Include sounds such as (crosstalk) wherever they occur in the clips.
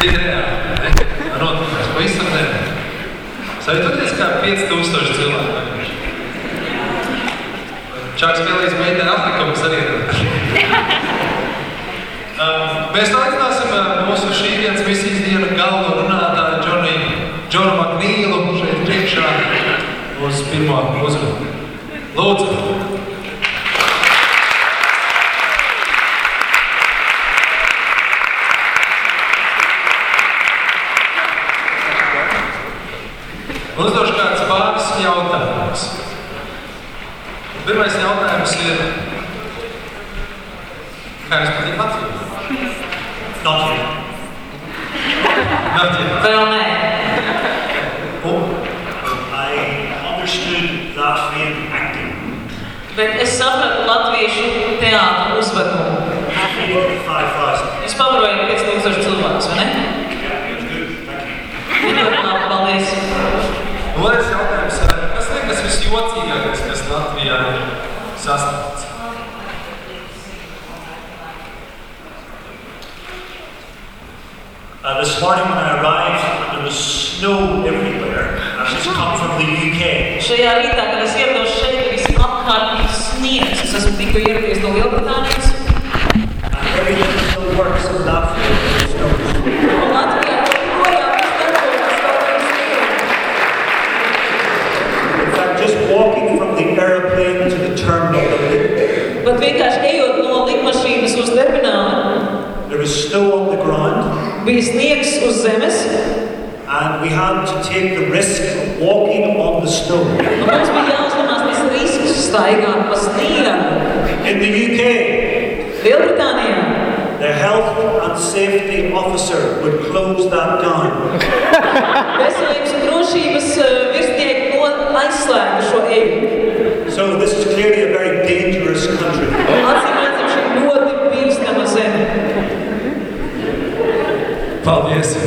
Bija reāli. Notikās pavisam reāli. Sajūtoties kā 5000 cilvēku. Čāks Kellijs meitene atlikumus arī. Um, mēs aicināsim uh, mūsu šī dienas misijas dienu galveno runātāju Džonu, Džonu Maknīlu šeit priekšā uz pirmo uzrunu. Lūdzu! Uzdošu kāds pāris jautājumus. Pirmais jautājums ir, kā jums patīk Latvija? Not yet. Not yet. Vēl nē. Un, I understood Latvian acting. Bet es sapratu latviešu teātra uzvedumu. Feeding 5,000. Jūs pavarojat 5000 cilvēkus, vai ne? Yeah, it was good. Thank you. Viņa ļoti labi, paldies. un otrs jautājums, ir, liekas visjocīgākais, kas Latvijā ir sasniegts? Uh, this morning when I arrived, there was snow everywhere. And it's come from the UK. Šajā rītā, kad es ierados šeit, visapkārt bija sniegs. Es esmu tikko ieradies no Lielbritānijas. And every little still works in Latvia. with bija sniegs uz zemes. And we had to take the risk of walking on the snow. Un mums bija jāuzņemās tas risks staigāt pa sniegu. In the UK, Lielbritānijā the health and safety officer would close that down. veselības un drošības eh, virsnieki no aizslēga šo eju. So this is clearly a very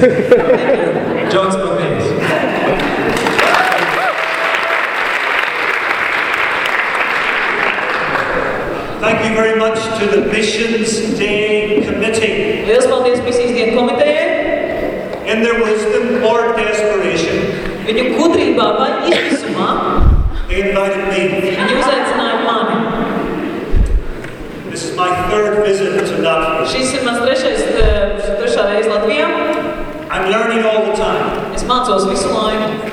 (laughs) Paldies! Džons Thank you very much to the Missions Day Committee. Lielas paldies misijas dienu komitejai. In their wisdom or desperation, Viņu gudrībā vai izmisumā they invited me. viņi uzaicināja mani. This is my third visit to Latvia. Šis ir mans trešais, trešā reize Latvijā. I'm learning all the time. Es mācos visu laiku.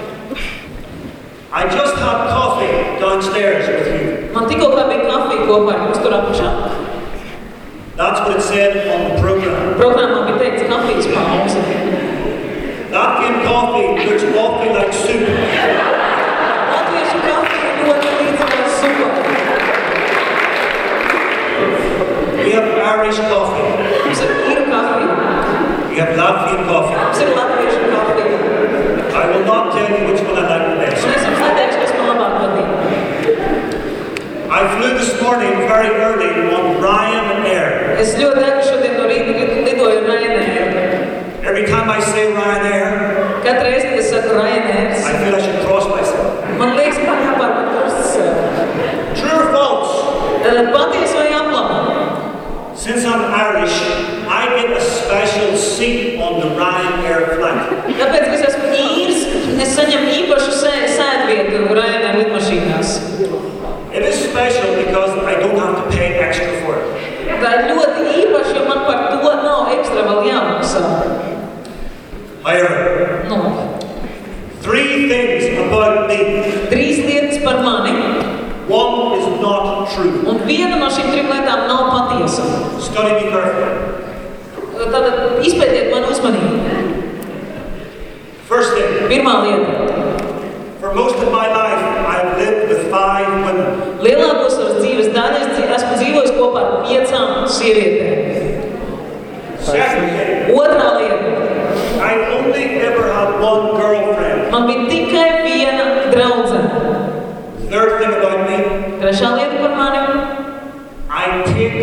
I just had coffee downstairs with you. Man tikko kā bija kafija kopā ar jums tur apakšā. That's what it said on the program. Programmā bija teikts kafijas pauze. Latvian coffee looks awfully like soup. We have Irish coffee. Mums ir īra kafija. We have Latvian coffee. Mums ir latviešu kafija. I will not tell you which one I like the best. Un es jums neteikšu, kas man labāk patīk. I flew this morning very early on Ryanair. Es ļoti agri šodien no rīta lid- lidoju ar Ryanair. Every time I say Ryanair, Katru reizi, kad es saku Ryanair, I feel I should cross myself. man liekas, ka jāpārmet krusts sev. True or false? Tad Patiesi vai aplama? Since I'm Irish, I get a special seat on the Ryanair flight. Tāpēc, ka es esmu īrs, es saņemu īpašu sē- sēdvietu Ryanair lidmašīnās. It is special because I don't have to pay extra for it. Tā ir ļoti īpaša, jo man par to nav ekstra vēl jāmaksā. However, Nu, three things about me. trīs lietas par mani, One is not true. un viena no šīm trim lietām nav patiesa. Study me carefully. Tātad izpētiet man uzmanīgi. First thing, Pirmā lieta. for most of my life, I've lived with five women. Lielāko savas dzīves daļu esmu dzīvojis kopā ar piecām sievietēm. Second thing, Otrā lieta. I only ever had one girlfriend. Man bija tikai viena draudzene. Third thing about me, Trešā lieta par mani. I take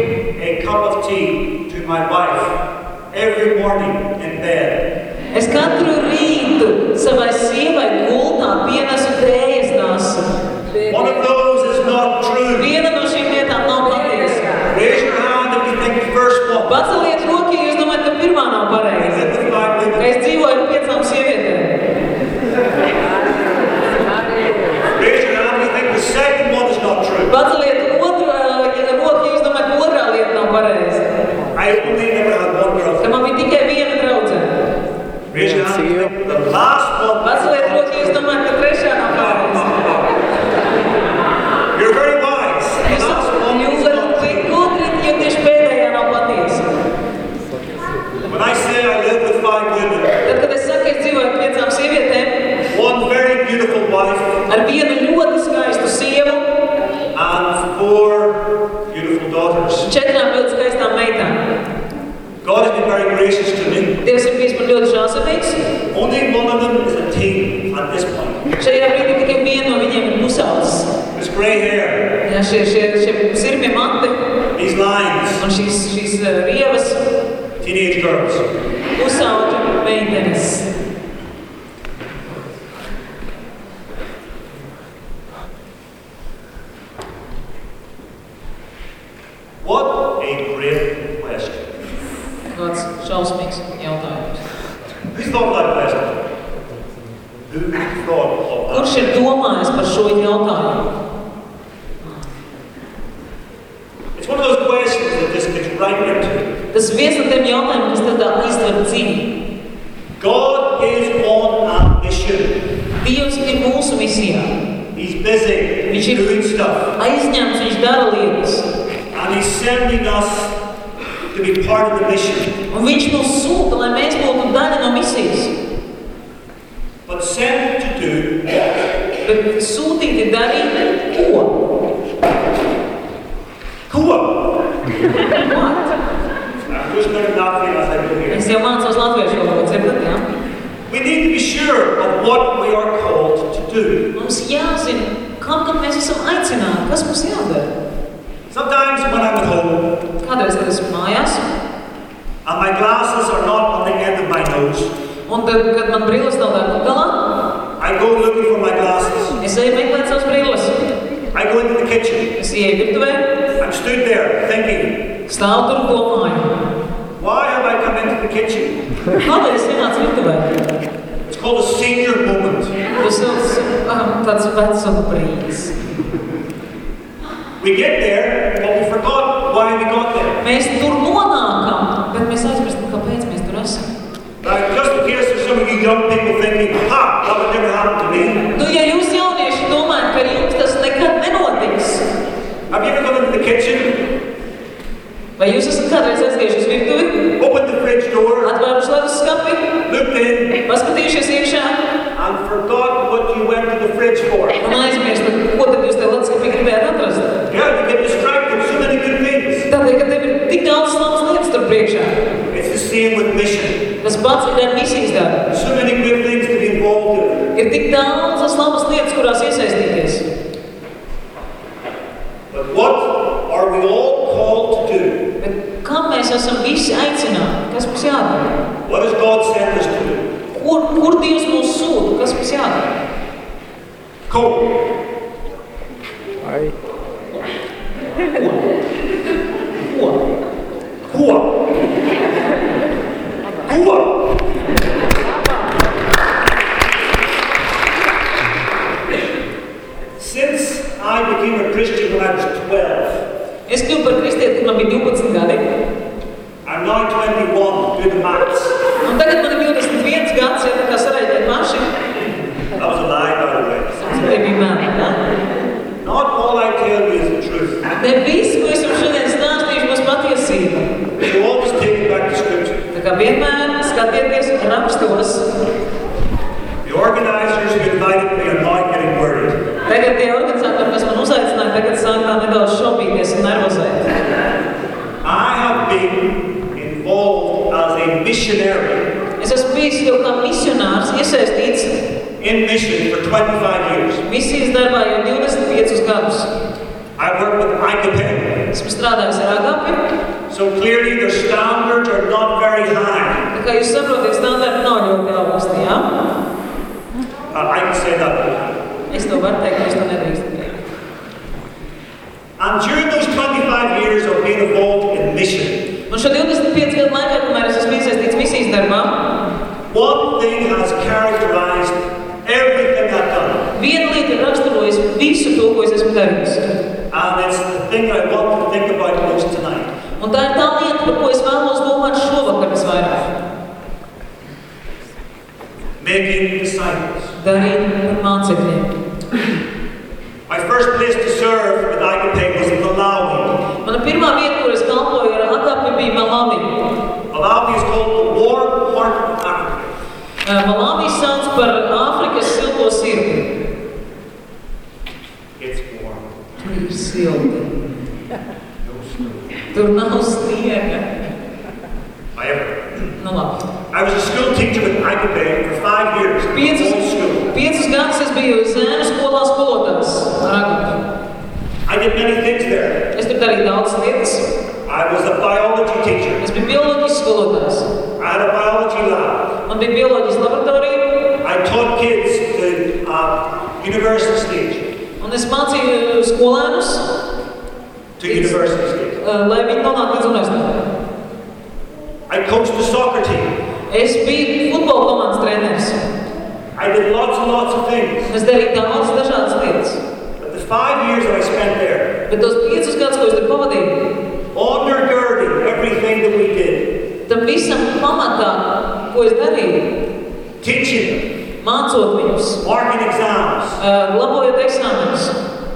a cup of tea to my wife every morning in bed. Es katru rītu savai sievai gultā pienesu tējas nasu. One of those is not true. Viena no šīm lietām nav patiesa. Raise your hand if you think the first one. Paceliet Every never had one brother. Tam man bija tikai viena draudzene. Viņš ir atzīmējis. Tad last one. Mazliet ļoti es domāju, ka trešā nav pārējais. You're very wise. Last one. Jūs varat būt gudri, ja tieši pēdējā nav patiesa. When I say I live with five women. Tad, kad es saku, es dzīvoju ar piecām sievietēm. One very beautiful wife. Ar vienu ļoti skaistu sievu. And four beautiful daughters. Četrām very gracious to me. Dievs ir bijis man ļoti žālsirdīgs. Only one of them is a teen at this point. Šajā brīdī tikai viena no viņiem ir pusaudzis. This grey hair, Jā, šie, šie, šie zirmie mati these lines, un šīs, šīs uh, rievas teenage girls. pusauģu meitenes. Do. Mums jāzina, mēs esam aicināti, kas mums jādara. Sometimes when I'm at home Kādreiz, kad esmu mājās, and my glasses are not on the end of my nose, un tad, kad man brilles nav galā, I go looking for my glasses. es eju meklēt savas brilles. I go into the kitchen. Es ieju virtuvē, I'm stood there thinking, stāvu tur un domāju, why have I come into the kitchen? kādēļ es ienācu virtuvē? Called a senior moment. Tas ir ah, tāds vecuma brīdis. We get there, but we forgot why we got there. Mēs tur nonākam, bet mēs aizmirstam, kāpēc mēs tur esam. Now, just in case there's some of you young people thinking, ha, that would never happen to me. Nu, ja jūs jaunieši domājat, ka jums tas nekad nenotiks, Have you ever gone into the kitchen, vai jūs esat kādreiz aizgājuši uz virtuvi, fridge door, atvēruši ledus skapi, looked in, paskatījušies iekšā and forgot what you went to the fridge for? un aizmirstat, ko tad jūs te ledus skapī gribējāt atrast? Yeah, you get distracted. So many good things. Tādēļ, ka tev ir tik daudz labas lietas tur priekšā. It's the same with mission. Tas pats ir ar misijas darbu. So many good things to be involved in. Ir tik daudzas labas lietas, kurās iesaistīties. But what are we all called to do? Bet kam mēs esam visi aicināti? Kas mums jādara? What does God send us to do? Kur, kur Dievs mūs sūta? Kas mums jādara? Cool. Ko? (laughs) par Āfrikas silto sirdi. Tur ir silti. No snow. Tur nav sniega. Nu labi. I was a school teacher with Agape for five years. Piecus, piecus gadus es biju zēnu skolā skolotājs. I did many things there. Es tur darīju daudz lietas. I was a biology teacher. Es biju bioloģijas skolotājs. I had a biology lab. Man bija bioloģijas laboratorija, I taught kids the uh, university stage. un es mācīju skolēnus, To university stage. eh, lai viņi nonāktu līdz universitātei. I coached the soccer team. Es biju futbola komandas treneris. I did lots and lots of things. Es darīju daudz dažādas lietas. But the five years that I spent there, Bet tos piecus gadus, ko es tur pavadīju, undergirding everything that we did, tam visam pamatā, ko es darīju, teaching mācot viņus, them, marking exams, eh, labojot eksāmenus,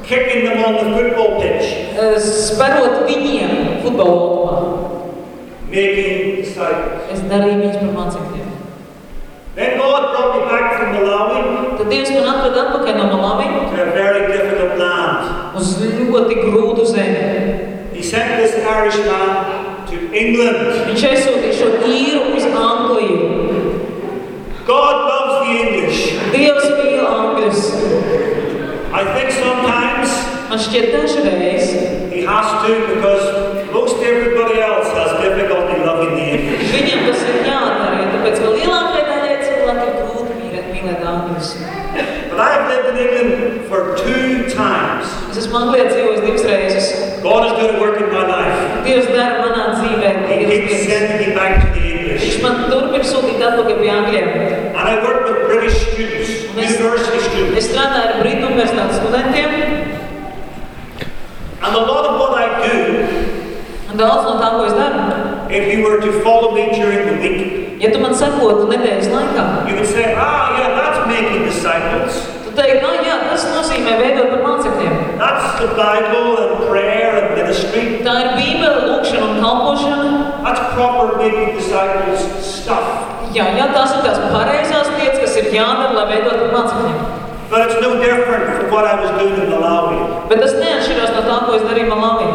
kicking them on the football pitch, eh, sperot viņiem futbola laukumā. making disciples. Es darīju viņus par mācekļiem. Then God brought me back from Malawi Tad Dievs man atveda atpakaļ no Malawi to a very difficult land. uz ļoti grūtu zemi. He sent this Irishman to England. Viņš aizsūtīja šo īru uz Angliju. God loves the English. Dievs mīl Angļus. I think sometimes Man šķiet dažreiz he has to because most everybody else has difficulty loving the English. viņam tas ir jādara, tāpēc, ka lielākajai daļai cilvēku ir grūti mīlēt, mīlēt Angļus. But I've lived in England for two times. Es esmu Anglijā dzīvojis divas reizes. God is doing work in my life. Dievs dara manā dzīvē He keeps sending me back to the Viņš English. man turpina sūtīt atpakaļ pie Angļiem. And I work with British students, university students. Es strādāju ar Britu universitātes studentiem, And a lot of what I do, un daudz no tā, ko es daru, if you were to follow me during the week, ja tu man sekotu nedēļas laikā, you would say, ah, yeah, that's making disciples. tu teiktu, ah, jā, tas nozīmē veidot par mācekļiem. That's the Bible and prayer and ministry. Tā ir Bībele, lūkšana un kalpošana. That's proper making disciples stuff. Jā, jā, tās ir tās pareizās lietas, kas ir jādara, lai veidot mācekļiem. But it's no different from what I was doing in Malawi. Bet tas neatšķirās no tā, ko es darīju Malavī.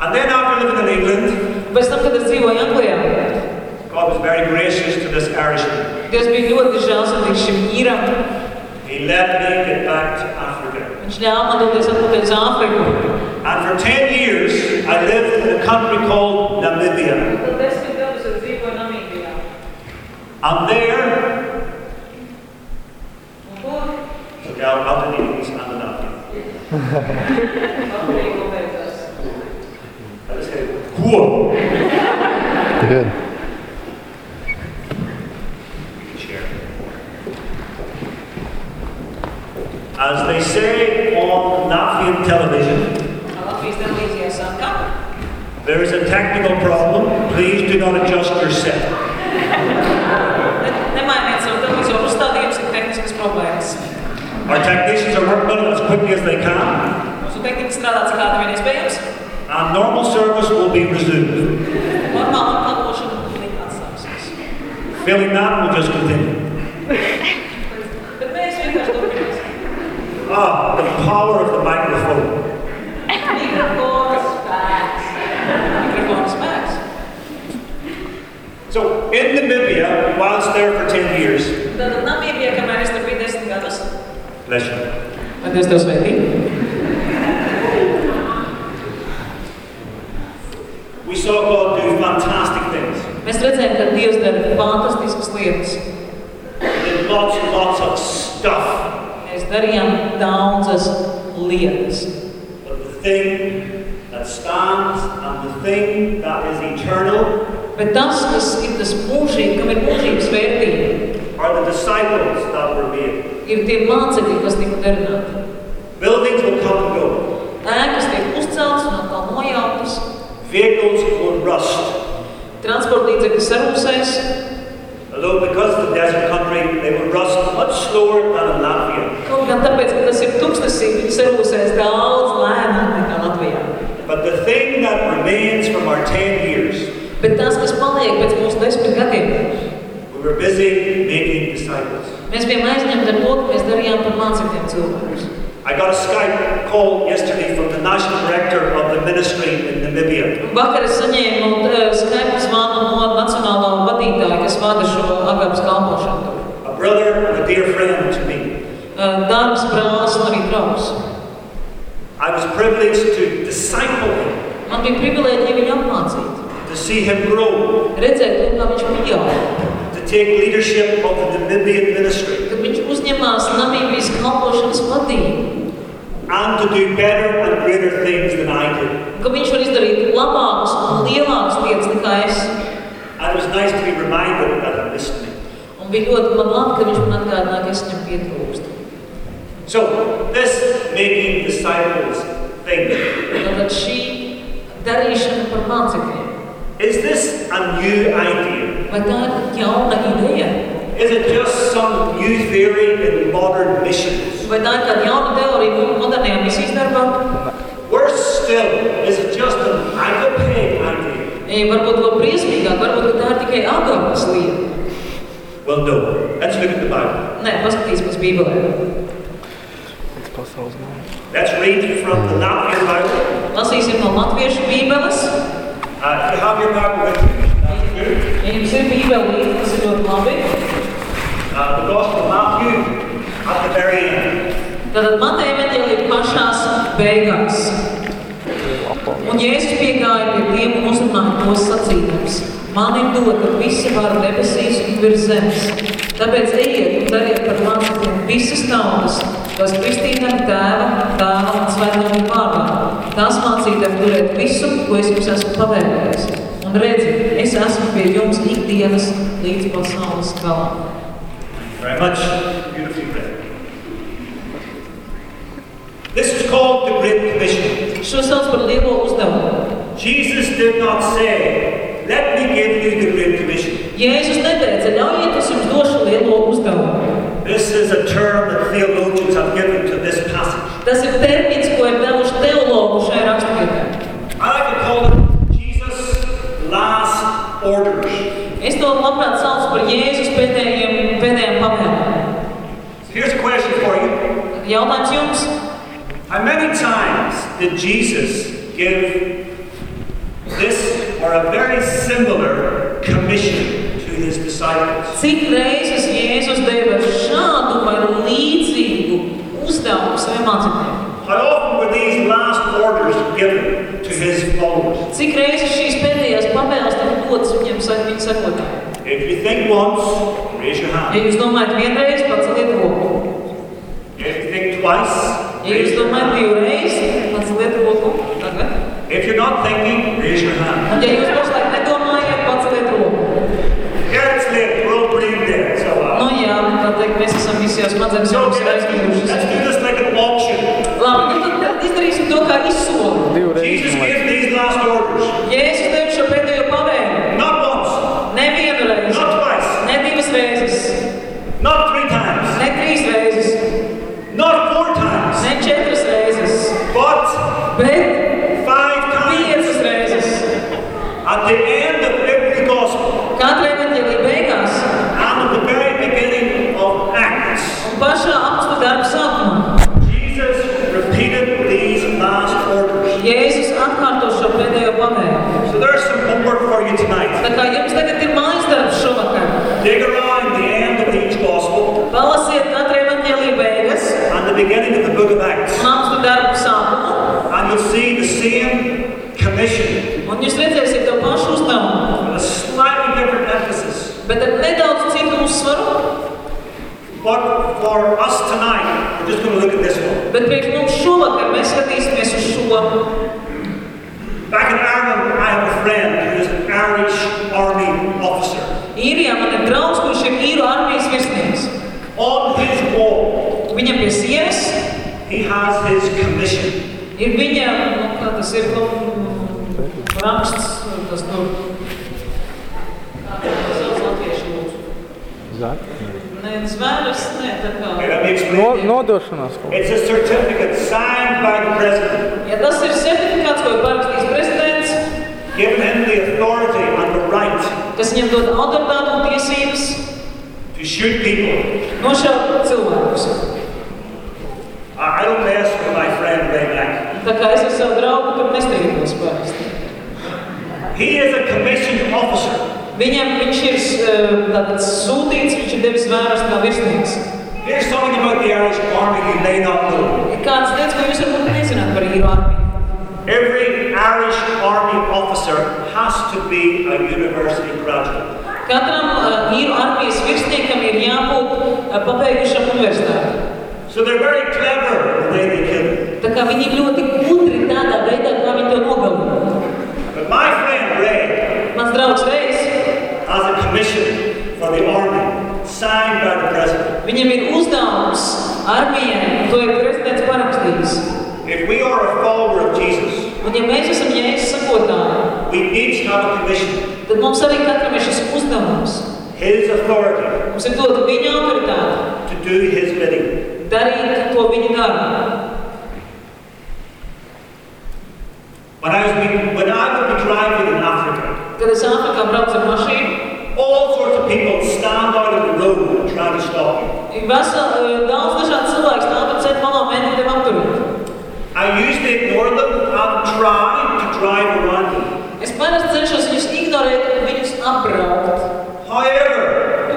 And then after living in England, Pēc tam, kad es dzīvoju Anglijā, God was very gracious to this Irishman. Dievs bija ļoti žēlsirdīgs šim īram. He let me get back to Africa. Viņš ļāva man doties atpakaļ uz Āfriku. And for 10 years, I lived in a country called Namibia. Tad desmit gadus es dzīvoju Namībijā. And there, Un tur okay, I'll, I'll do these and enough. Āfrika beidzās. I just say, whoa. Good. Share. As they say on Latvian television, Latvijas televīzijā saka, there is a technical problem. Please do not adjust your set. Ne, nemainiet savu televizoru ir tehniskas problēmas. Our technicians are working on it as quickly as they can, Mūsu tehnikas strādā cik ātri vien iespējams. and normal service will be resumed. Normāla apkalpošana būtībā atstāsies. Failing that, we'll just continue. Bet mēs vienkārši turpināsim. Ah, the power of the microphone. Mikrofona spēks. Mikrofona spēks. So, in Namibia, whilst there for 10 years, Tātad Namībijā, kamēr es tur biju desmit gadus, bless you, ah, lai Dievs tev we saw God do fantastic things. mēs redzējām, ka Dievs dara fantastiskas lietas. We did lots and lots of stuff. Mēs darījām daudzas lietas. But the thing that stands and the thing that is eternal Bet tas, kas ir tas mūžīgi, kam ir mūžības vērtība, are the disciples that were made. ir tie mācekļi, kas tika darināti. Buildings will come and go. Ēkas tiek uzceltas un atkal nojauktas, Vehicles will rust. transporta līdzekļi sarūsēs, Although because of the desert country, they will rust much slower than in Latvia. kaut gan tāpēc, ka tas ir tūkstnesīgi, viņi sarūsēs daudz lēnāk nekā Latvijā. But the thing that remains from our 10 years, Bet tas, kas paliek pēc mūsu desmit gadiem, we were busy making disciples. Mēs bijām aizņemti ar to, ka mēs darījām par mācekļiem cilvēkus. I got a Skype call yesterday from the national director of the ministry in Namibia. Vakar es saņēmu uh, Skype zvanu no nacionālā vadītāja, kas vada šo agāpas kalpošanu. A brother and a dear friend to me. Uh, darbs, brālis un arī draugs. I was privileged to disciple him, Man bija privilēģija viņu apmācīt, to see him grow, redzēt, to, kā viņš pieauga. to take leadership of the Namibian ministry, Kad viņš uzņemās Namībijas kalpošanas vadību, and to do better and greater things than I did. ka viņš var izdarīt labākas un lielākas lietas nekā es. And it was nice to be reminded that he missed me. Un bija ļoti man labi, ka viņš man atgādināja, ka es viņam pietrūkstu. So, this making disciples thing, Tātad šī darīšana par mācekļiem, is this a new idea? vai tā ir jauna ideja? Is it just some new theory in modern missions? Vai tā ir kāda jauna teorija mo- modernajā misijas darbā? Worse still, is it just an agape idea? E, varbūt vēl briesmīgāk, varbūt ka tā ir tikai agāpas lieta. Well, no. Let's look at the Bible. Nē, paskatīsimies Bībelē. Tas pasaules nav. Let's read from the Latvian Bible. Lasīsim no Latviešu Bībeles. Uh, that's good. Ja jums ir Bībele līdzi, tas ir ļoti labi. Uh, the Gospel of Matthew at the very end. Tātad Mateja evaņģēlija pašās beigās. Un Jēzus piegāja pie tiem un uzrunāja tos sacīdams. Man ir dota visa vara debesīs un virs zemes. Tāpēc ejiet un dariet par mācekļiem visas tautas, kas kristīna ar tēva, tēva un svētā vārdā. Tās mācītēm turēt visu, ko es jums esmu pavēlējis. Un redzi, es esmu pie jums ikdienas līdz pasaules galam. Very much beautifully written. This is called the Great Commission. Šo sauc par lielo uzdevumu. Jesus did not say, Let me give you the Great Commission. Jēzus neteica, ļaujiet, es jums došu lielo uzdevumu. This is a term that theologians have given to this passage. Tas ir termins, ko ir devuši teologu šai rakstvietē. I like to call it Jesus' last orders. Es to labprāt saucu par Jēzus pēdējiem, pēdējiem pavēlēm. So here's a question for you. Jautājums jums, How many times did Jesus give this or a very similar commission to his disciples? cik reizes Jēzus deva šādu vai līdzīgu uzdevumu saviem mācekļiem? How often were these last orders given to his followers? Cik reizes šīs pēdējās pavēles tika dotas viņiem, sa- viņa sekotājiem? If you think once, raise your Ja hand. jūs domājat vienreiz, paceliet roku. If you think twice, Ja raise jūs your domājat hand. divreiz, paceliet roku. Tagad. If you're not thinking, raise your hand. Un ja jūs pašlaik nedomājat, paceliet roku. Yeah, it's late. We're all brain dead. So, Nu uh, jā, tā teikt, mēs esam visi jau smadzenes so jau okay, let's, do, let's aizmigušas. do this like an auction. Labi, nu tad izdarīsim to kā izsoli. Divreiz, Jesus man liekas. gave these last orders. Jēzus tev šo pēdējo the end of every gospel priekš mums šovakar mēs skatīsimies uz šo. Back in Ireland, I have a friend who is an Irish army officer. Īrijā man ir draugs, kurš ir īru armijas virsnieks. On his wall, Viņam pie sienas he has his commission. ir viņa, nu, kā tas ir, nu, raksts, tas tur. Kā tas sauc latviešu lūdzu? Zak? Nē, zvērs, nē, tā kā. Okay, let me explain. No, nodošanās kaut It's a certificate signed by the president, Ja tas ir certifikāts, ko ir parakstījis prezidents, giving him the authority and the right kas viņam dod autoritātu un tiesības shoot people. nošaut cilvēkus. I don't mess with my friend Ray Mack. Tā kā es ar savu draugu tur nestrīdos parasti. He is a commissioned officer. Viņam viņš ir eh, tātad sūtīts, viņš ir devis vēras kā virsnieks. Here's something about the Irish Army you may not know. Ir kāds lietas, ko jūs varbūt nezināt par īru armiju. Every Irish Army officer has to be a university graduate. Katram uh, īru armijas virsniekam ir jābūt uh, pabeigušam universitāti. So they're very clever the way they kill. Tā kā viņi ļoti gudri tādā veidā, kā viņi to nogalina. Viņam ir uzdevums armijai, to ir prezidents parakstījis. If we are a follower of Jesus, Un ja mēs esam Jēzus sakotāji, we each have a commission. tad mums arī katram ir šis uzdevums. His authority Mums ir dota viņa autoritāte, to do his bidding. darīt to viņa darbu. When I, was be, when I would be driving in Africa, Kad es Āfrikā braucu ar mašīnu, all sorts of people stand out on the road and try to stop me. vesel, eh, daudz dažādu cilvēku stāv tur ceļā malā, mēģina tevi apturēt. I usually ignore them and try to drive around them. Es parasti cenšos viņus ignorēt un viņus apbraukt. However,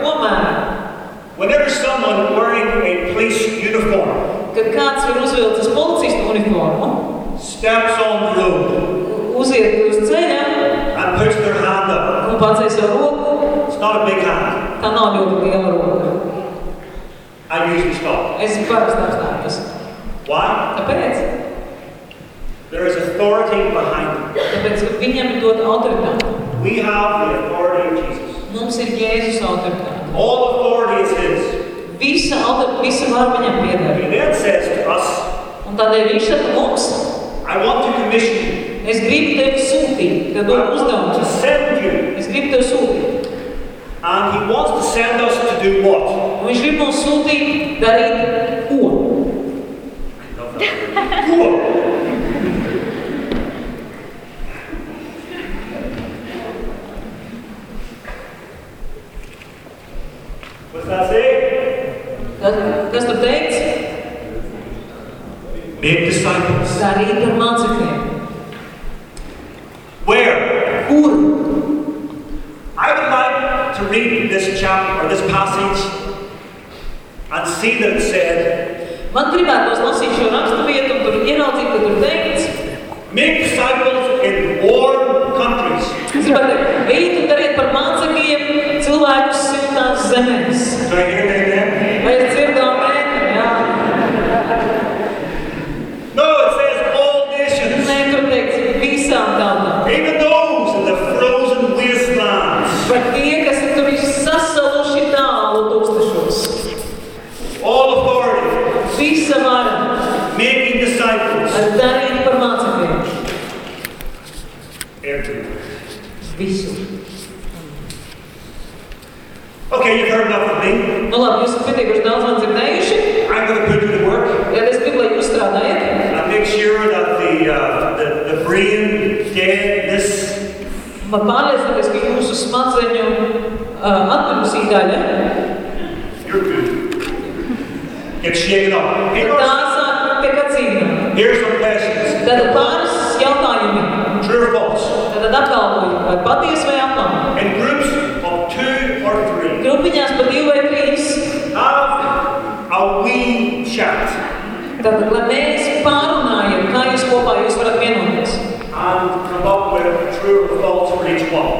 Tomēr, whenever someone wearing a police uniform kad kāds ir uzvilcis policista uniformu, steps on the road uziet uz ceļa and puts their hand up, un pacēl savu roku, it's not a big hand, tā nav ļoti liela roka. I usually stop. Es parasti apstājos. Why? Kāpēc? There is authority behind it. Tāpēc, ka viņam ir dota autoritāte. We have the authority of Jesus. Mums ir Jēzus autoritāte. All authority is His. Visa, visa var viņam pieder. He then says to us, Un tādēļ viņš saka mums, I want to commission you. es gribu tevi sūtīt, tev I dod to send you. Es gribu tevi sūtīt. And He wants to send us to do what? Un viņš grib mums sūtīt darīt ko?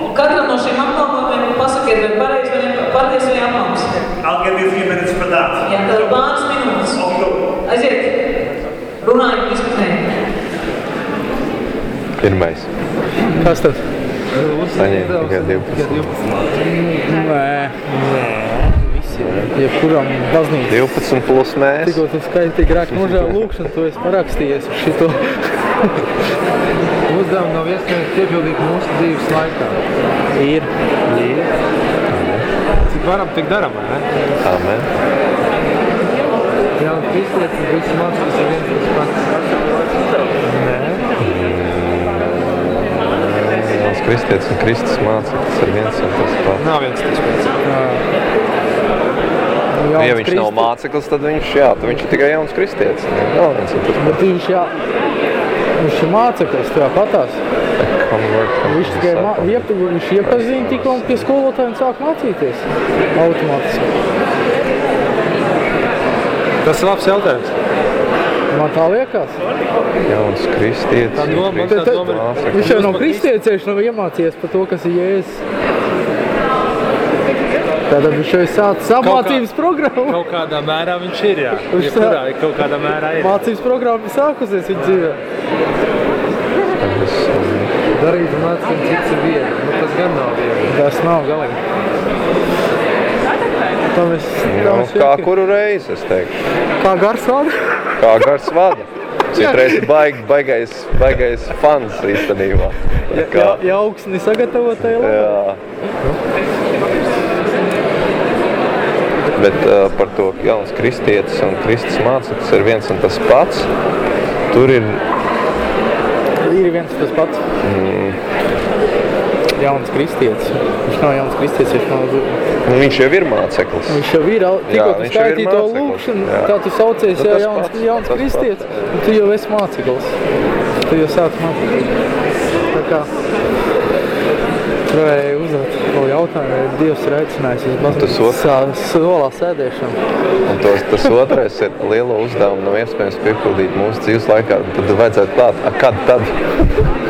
Un katram no šiem apgalvojumiem pasakiet, vai pareizi vai ne- patiesi vai apmāns. I'll give you a few minutes for that. Jā, tad pāris minūtes. Aiziet, runājam, diskutējam. Pirmais. Kas tad? Saņēma tikai 12. Nē. Nē. Jebkuram baznīcas. 12 plus mēs. Tikko tu skaitīgi grāk nožēl lūkšanu, tu esi parakstījies uz šito. Uzdevumi nav iespējams piepildīt mūsu dzīves laikā. Ir. Cik varam, tik daram, vai ne? Amen. Jā, un kristietis visi mācās ir viens tas pats. Nē. Mans kristietis un Kristus mācītājs ir viens un tas pats. Nav viens tas pats. Nu, ja viņš nav māceklis, tad viņš, jā, tad viņš ir tikai jauns kristietis. Vēl viens ir tas Bet viņš, jā, viņš ir māceklis, tajā patās. Viņš tikai mā, iep, viņš iepazīja tikko un pie skolotāja un sāk mācīties automātiski. Tas ir labs jautājums. Man tā liekas. Jauns kristietis. Viņš jau nav kristietis, viņš nav iemācījies par to, kas ir jēzus. Tātad viņš jau ir sācis apmācības programmu. Kaut kādā mērā viņš ir, jā. Viņš Jebkurā kaut kādā mērā ir. Mācības programma ir sākusies viņa dzīvē. Darīt un mācīt, cits ir viegli. Nu, tas gan nav viegli. Tas nav galīgi. Tam es, Nu, tam es kā kuru reizi, es teiktu. Kā gars vada? Kā gars vada. Citreiz ir baig, baigais, baigais fans īstenībā. Ja, Kā, ja augsni sagatavotai labi. jā. Bet uh, par to, jauns kristietis un kristis māceklis ir viens un tas pats, tur ir Ir viens tas pats. Mm. Jauns kristietis. Viņš nav jauns kristietis, viņš nav Nu, viņš jau ir māceklis. Viņš jau ir, tikko tu skaitīji to lūkšanu, tā tu saucies, Nu, jā, jauns, pats, jauns kristietis, un tu jau esi māceklis. Tu jau sāc māceklis. Tā kā, tur vēl jautājumu, vai Dievs ir aicinājis uz Tas baznīcas solā sēdēšanu. Un tos, tas otrais ir lielo uzdevumu, nav iespējams piepildīt mūsu dzīves laikā. Tad vajadzētu klāt, a, kad tad?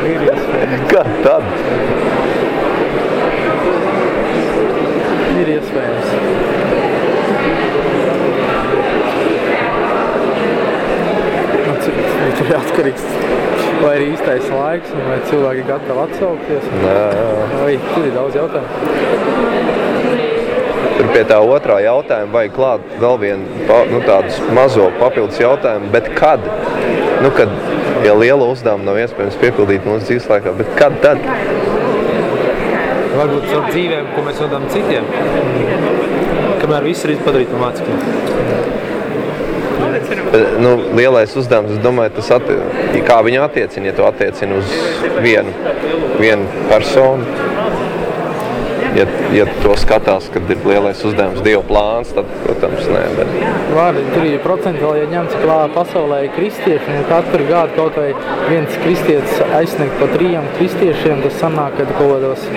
(laughs) kad tad? Ir iespējams. Nu, cik- nu, ir atkarīgs, vai ir īstais laiks, un vai cilvēki ir gatavi atsaukties. Jā, jā. Vai tur ir daudz jautājumu. Tur pie tā otrā jautājuma vajag klāt vēl vienu nu, tādu mazo papildus jautājumu, bet kad? Nu, kad ja liela uzdevuma nav iespējams piepildīt mūsu dzīves laikā, bet kad tad? Varbūt caur dzīvēm, ko mēs vadām citiem. Kamēr viss ir padarīts par mācekļiem. Bet, Nu, lielais uzdevums, es domāju, tas atti, kā viņu attiecina, ja tu attiecini uz vienu, vienu personu. Ja, ja to skatās, kad ir lielais uzdevums, Dieva plāns, tad, protams, nē. Bet, Vārdi, tur ir procentuāli, ja ņemts klāt pasaulē kristieši, un katru gadu kaut vai viens kristietis aizsniegt pa trījiem kristiešiem, tas sanāk, ka kaut kādos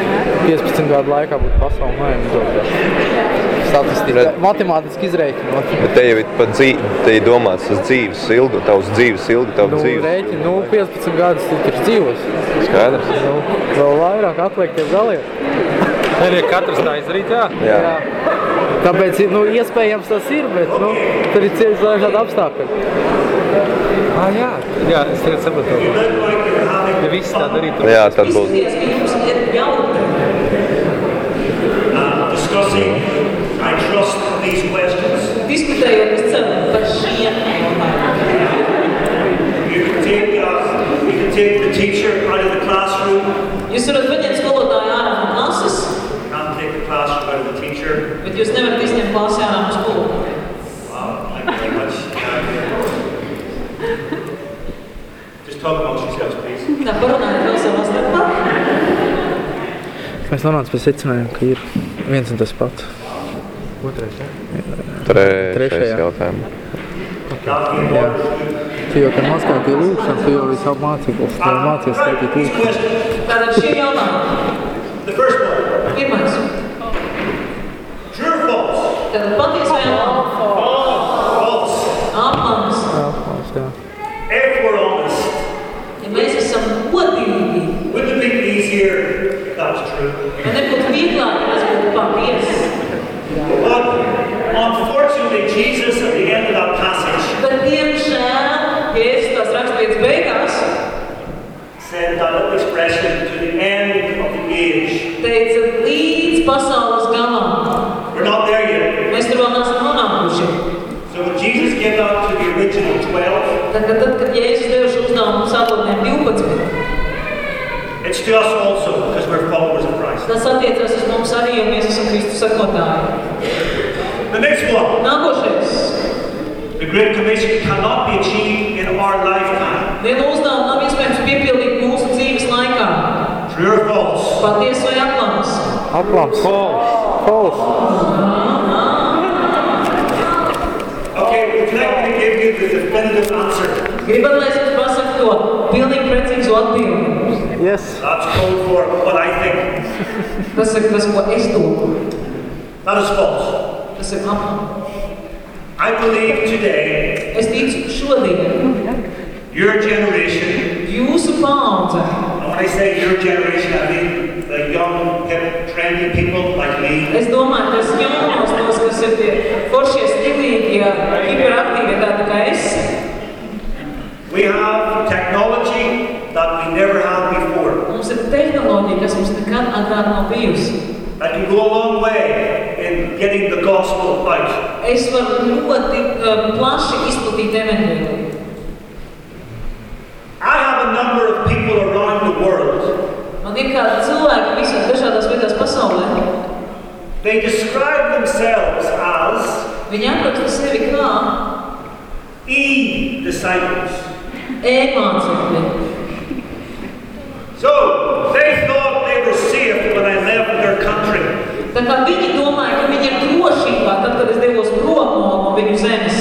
15 gadu laikā būtu noemizot. Statistika, Bet- matemātiski izreikinot. bet te jau ir pat dzīve, te ir domāts uz dzīves ilgu, tavs dzīves ilgu, tavu Nu, dzīves. rēķini, nu, 15 gadus tu taču dzīvos. Skaidrs? Nu, vēl vairāk atliek tie galie. Nē, katrs tā izdarīt, jā. Jā. Jā. Tāpēc, nu, iespējams tas ir, bet, nu, tur ir cieši dažādi apstākļi. Ah, jā. jā, es tagad sapratu. Ja viss tā darītu, Jā, tad būs. Izskaties, ka jums ir jautājumi. uh, discussing, I trust these questions. Es ceru par šiem jautājumiem. You can take, uh, take the teacher out of the classroom, Jūs varat paņemt skolotāju ārā no klases, not take the classroom out of the teacher. bet jūs nevarat izņemt klasi ārā no skolotāja. Wow, thank you very much. Just talk amongst yourselves, please. Tā parunājiet vēl savā starpā. Mēs nonācām pie secinājuma, ka ir viens un tas pats. Trešais Trešajā. jautājums. Jā. Tu jau kā mazgāji lūkšanu, tu jau esi apmācīgals. Tu jau mācies skaitīt lūkšanu. Tātad šie jautājumi. The first one, Pirmais. true or false? Tātad patiesa vai aplams? False. Aplams. Apmāc, jā. If we're honest, Ja mēs esam godīgi, wouldn't it be easier if that was true? tad nebūtu vieglāk, ja tas būtu patiesi. But unfortunately, Jesus at the end of that passage Bet, diemžēl, Jēzus tās rakstīts beigās, said that little expression to the end of the age. teica līdz pasaules galam. We're not there yet. Mēs tur vēl neesam nonākuši. So when Jesus gave that to the original 12, Tad, kad, tad, kad Jēzus deva šo uzdevumu sākotnēm 12, it's to us also because we're followers of Christ. tas attiecas uz mums arī, jo mēs esam Kristus sakotāji. The next one, Nākošais. the Great Commission cannot be achieved in our lifetime. Vienu uzdevumu nav iespējams piepildīt mūsu dzīves laikā. True or false? Patiesa vai aplams? Aplams. False. Definitive answer. Gribat, lai es jums pasaku to pilnīgi precīzu atbildi. Yes. That's code for what I think. Tas ir tas, ko es domāju. That is false. Tas ir apmēram. I believe today Es ticu šodien your generation, jūsu paudze, and when I say your generation, I mean the young, hip, trendy people like me, es domāju, tas jaunos tos, kas ir tie foršie stilīgie, hiperaktīvie tādi kā es, we have technology that we never had before. mums ir tehnoloģija, kas mums nekad agrāk nav bijusi. That can go a long way in getting the gospel out. Es varu ļoti uh, plaši izplatīt evaņģēliju. I have a number of people around the world. Man ir kādi cilvēki visās dažādās vietās pasaulē. They describe themselves as Viņi apraksta sevi kā e-disciples. e-mācekļi. So they thought they were safe when I left their country. Tā kā viņi domāja, ka viņi ir drošībā, tad, kad es devos prom no, no viņu zemes.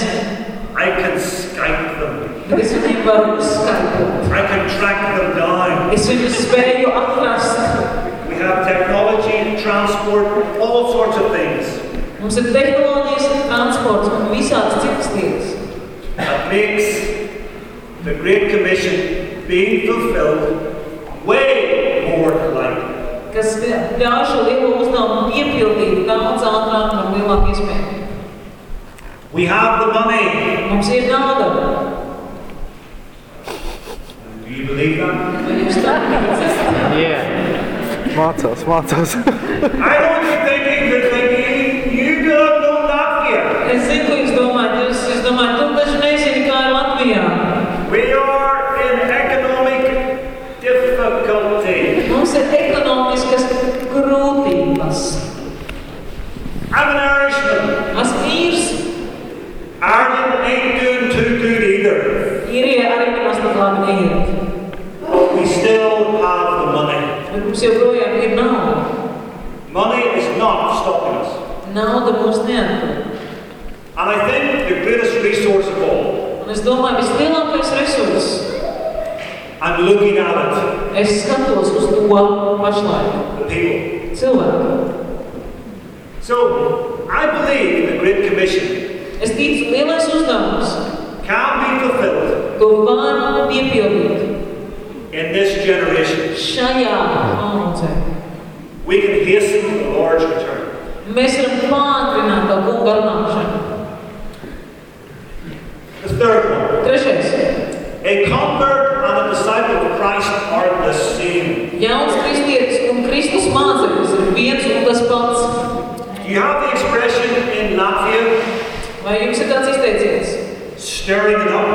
I can Skype them. Tad es viņiem varu uzskaitīt. I can track them down. Es viņus spēju atrast. We have technology, transport, all sorts of things Mums ir tehnoloģijas, transports un visādas citas lietas, that makes the Great Commission being fulfilled way more likely. kas ļauj šo lielo uzdevumu piepildīt daudz ātrāk un ar lielāku iespēju. We have the money. Mums ir nauda. Do you believe that? Vai jūs tā ticat? Yeah. Mācās, mācās. I don't think you're thinking you don't know Latvia. Es zinu, ko jūs domājat. Jūs, jūs domājat, tu taču nezini, kā ir Latvijā. We are in economic difficulty. Mums ir ekonomiskas grūtības. I'm an Irishman. Esmu īrs. Ireland ain't doing too good either. Īrie arī nemaz tik labi neiet. But we still have the money. Bet mums joprojām ir nauda. Money is not stopping us. Nauda mūs neattur. And I think the greatest resource of all, Un es domāju, vislielākais resurss. I'm looking at it, Es skatos uz to pašlaik. the people. Cilvēku. So I believe the Great Commission Es ticu, lielais uzdevums, can be fulfilled to var piepildīt in this generation. šajā paudzē. We can hasten the Lord's return. Mēs varam pātrināt tā kunga atnākšanu. The third one. Trešais. A convert and a disciple of Christ are the same. Jauns kristietis un Kristus māceklis ir viens un tas pats. Do you have the expression in Latvia, Vai jums ir tāds izteiciens? stirring it up?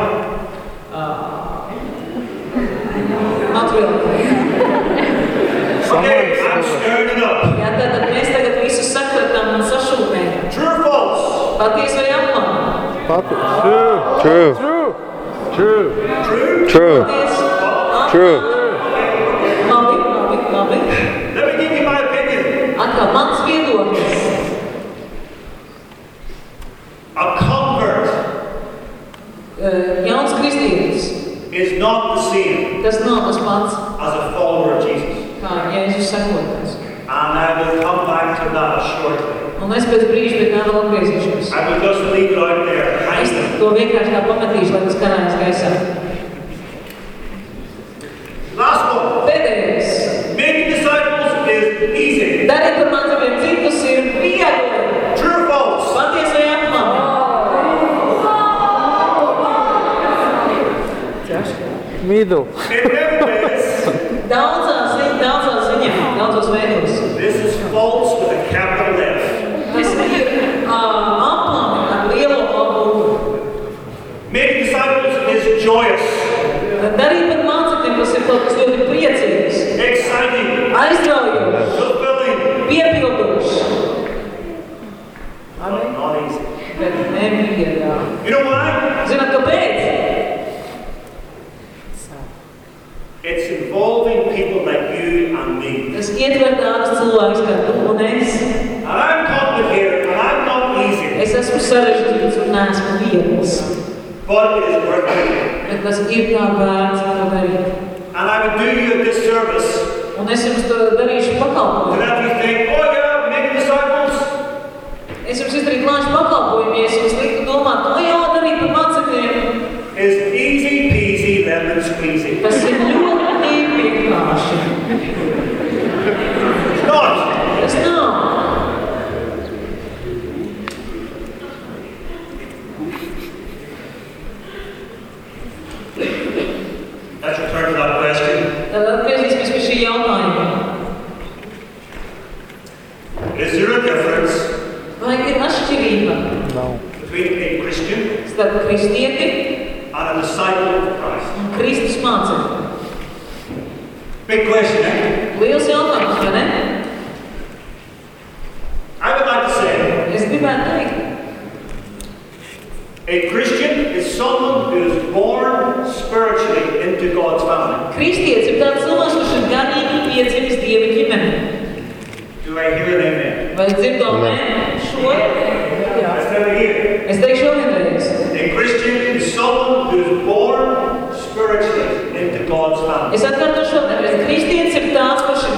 Atvēl. Okay, I'm stirring it up. Jā, tātad mēs tagad visu sakratām un sašūmējam. True or false? Paties vai apmāni? Pati. True. True. True. Paties. True. Labi, labi, labi. Let me give you my opinion. Atkal mans viedoklis. A convert Jauns kristietis. is not the same Tas nav tas pats as a follower of Jesus. kā Jēzus sekotājs. And I will come back to that shortly. Un es pēc brīža pie tā vēl atgriezīšos. I will just leave it out there. Es to vienkārši tā pametīšu, lai tas karājas gaisā. Last one. Pēdējais. Making disciples is easy. Darīt par mācībiem citus ir viegli. True or false? Paties vai apmāni? Ways, Daudzās, daudzās ziņā, daudzos veidos. this is false with a capital F. Tas ir uh, apmāni ar lielo apmāni. Making disciples is joyous, Darīt par mācībiem, tas ir kaut kas ļoti priecīgs,